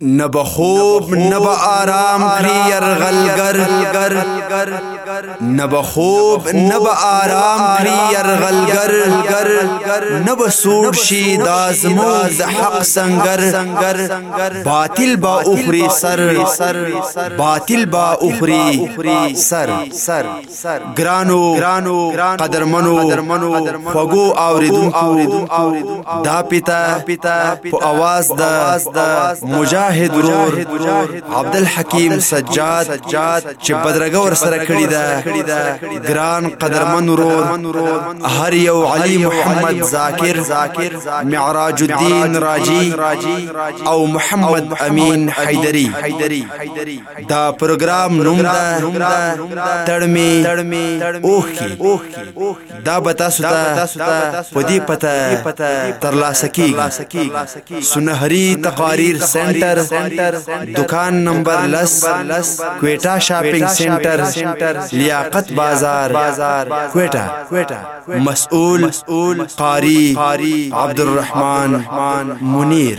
نه به خوب نه به آرام کړي يرغلګر نه به خوب نه به آرام کړي يرغلګر نه به سوړ شي د زموږ د حق سنگر باطل با اخري سر باطل با اخري سر ګرانو قدرمنو خوږو اوریدونکو دا پیتا په اواز د مجاهد ورور عبدالحکیم سجاد چې بدرګه ور سره کړی دا ګران قدرمن ورور هر یو علی محمد ذاکر معراج الدین راجی او محمد امین حیدری دا پروګرام نوم ده تړمي اوخي دا به تاسو ته په دې پته تر لاسه کیږي سنهري تقاریر سنټر دکان نمبر 10 کویټا شاپینګ سنټر لیاقت بازار کویټا مسؤول قاری عبدالرحمن منیر